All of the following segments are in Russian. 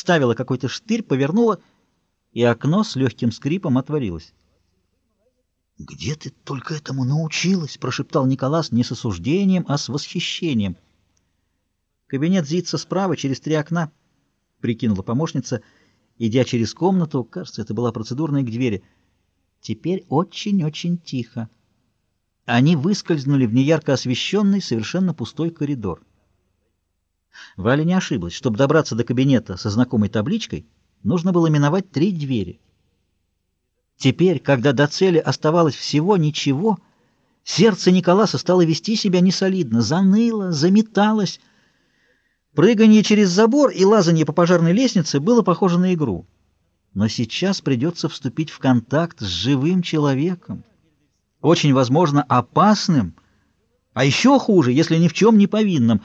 вставила какой-то штырь, повернула, и окно с легким скрипом отворилось. «Где ты только этому научилась?» — прошептал Николас не с осуждением, а с восхищением. «Кабинет Зитца справа, через три окна», — прикинула помощница, идя через комнату, кажется, это была процедурная к двери. «Теперь очень-очень тихо». Они выскользнули в неярко освещенный, совершенно пустой коридор. Валя не ошиблась. Чтобы добраться до кабинета со знакомой табличкой, нужно было миновать три двери — Теперь, когда до цели оставалось всего ничего, сердце Николаса стало вести себя несолидно, заныло, заметалось. Прыгание через забор и лазание по пожарной лестнице было похоже на игру. Но сейчас придется вступить в контакт с живым человеком, очень возможно опасным, а еще хуже, если ни в чем не повинным.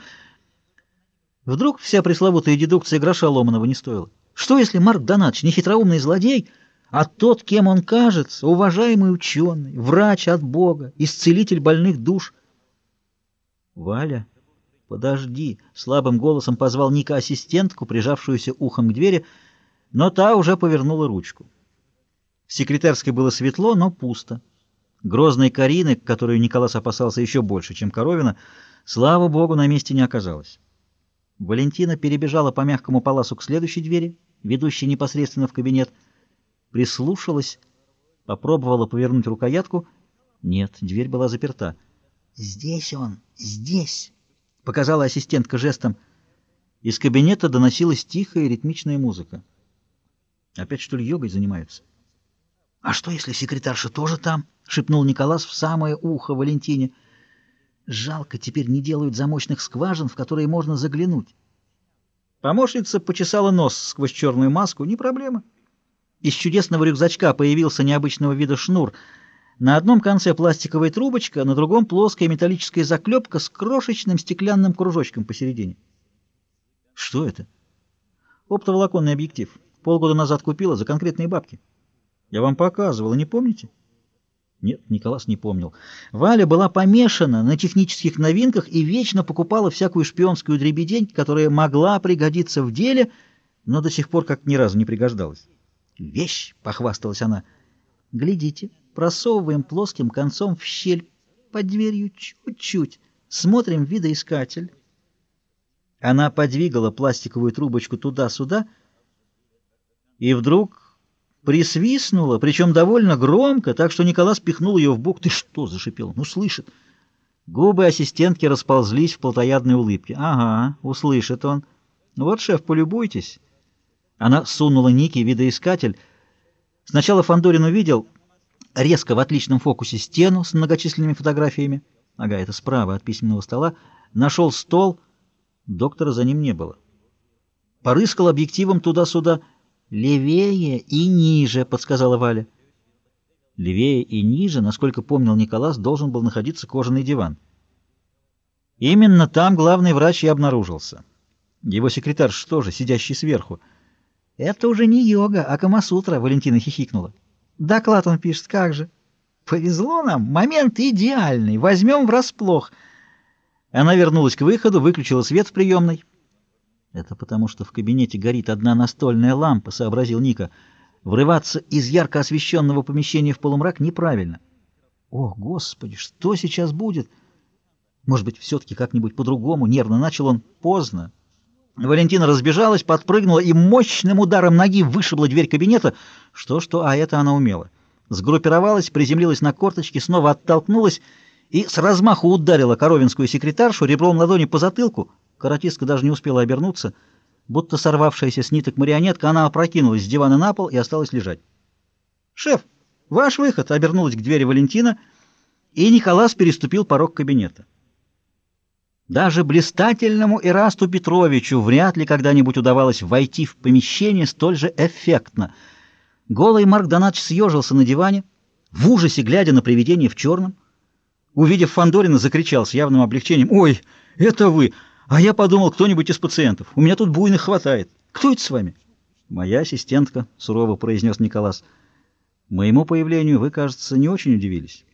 Вдруг вся пресловутая дедукция гроша ломаного не стоила. Что, если Марк Донатович, нехитроумный злодей, а тот, кем он кажется, уважаемый ученый, врач от Бога, исцелитель больных душ. «Валя, подожди!» — слабым голосом позвал Ника ассистентку, прижавшуюся ухом к двери, но та уже повернула ручку. В секретарской было светло, но пусто. Грозной Карины, которую Николас опасался еще больше, чем Коровина, слава богу, на месте не оказалось. Валентина перебежала по мягкому паласу к следующей двери, ведущей непосредственно в кабинет — прислушалась, попробовала повернуть рукоятку. Нет, дверь была заперта. «Здесь он, здесь!» — показала ассистентка жестом. Из кабинета доносилась тихая ритмичная музыка. Опять, что ли, йогой занимаются? «А что, если секретарша тоже там?» — шепнул Николас в самое ухо Валентине. «Жалко, теперь не делают замочных скважин, в которые можно заглянуть». Помощница почесала нос сквозь черную маску. «Не проблема». Из чудесного рюкзачка появился необычного вида шнур. На одном конце пластиковая трубочка, на другом плоская металлическая заклепка с крошечным стеклянным кружочком посередине. Что это? Оптоволоконный объектив. Полгода назад купила за конкретные бабки. Я вам показывала, не помните? Нет, Николас не помнил. Валя была помешана на технических новинках и вечно покупала всякую шпионскую дребедень, которая могла пригодиться в деле, но до сих пор как ни разу не пригождалась. «Вещь!» — похвасталась она. «Глядите, просовываем плоским концом в щель под дверью чуть-чуть, смотрим видоискатель». Она подвигала пластиковую трубочку туда-сюда и вдруг присвистнула, причем довольно громко, так что Николас пихнул ее в бок. «Ты что?» — зашипел. «Ну, слышит». Губы ассистентки расползлись в плотоядной улыбке. «Ага, услышит он. Вот, шеф, полюбуйтесь». Она сунула Нике видоискатель. Сначала Фандорин увидел резко в отличном фокусе стену с многочисленными фотографиями. Ага, это справа от письменного стола. Нашел стол. Доктора за ним не было. Порыскал объективом туда-сюда. «Левее и ниже», — подсказала Валя. Левее и ниже, насколько помнил Николас, должен был находиться кожаный диван. Именно там главный врач и обнаружился. Его секретарь что же, сидящий сверху. «Это уже не йога, а Камасутра», — Валентина хихикнула. «Доклад он пишет, как же». «Повезло нам, момент идеальный, возьмем врасплох». Она вернулась к выходу, выключила свет в приемной. «Это потому, что в кабинете горит одна настольная лампа», — сообразил Ника. «Врываться из ярко освещенного помещения в полумрак неправильно». «О, Господи, что сейчас будет?» «Может быть, все-таки как-нибудь по-другому?» Нервно начал он поздно. Валентина разбежалась, подпрыгнула и мощным ударом ноги вышибла дверь кабинета. Что-что, а это она умела. Сгруппировалась, приземлилась на корточки, снова оттолкнулась и с размаху ударила коровинскую секретаршу ребром ладони по затылку. Каратистка даже не успела обернуться. Будто сорвавшаяся с ниток марионетка, она опрокинулась с дивана на пол и осталась лежать. «Шеф, ваш выход!» — обернулась к двери Валентина, и Николас переступил порог кабинета. Даже блистательному Ирасту Петровичу вряд ли когда-нибудь удавалось войти в помещение столь же эффектно. Голый Марк Донач съежился на диване, в ужасе глядя на привидение в черном. Увидев Фандорина, закричал с явным облегчением. «Ой, это вы! А я подумал, кто-нибудь из пациентов. У меня тут буйных хватает. Кто это с вами?» «Моя ассистентка», — сурово произнес Николас. «Моему появлению вы, кажется, не очень удивились».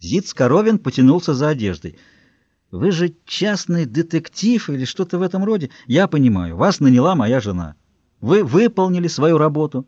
Зиц Коровин потянулся за одеждой — вы же частный детектив или что-то в этом роде. Я понимаю, вас наняла моя жена. Вы выполнили свою работу,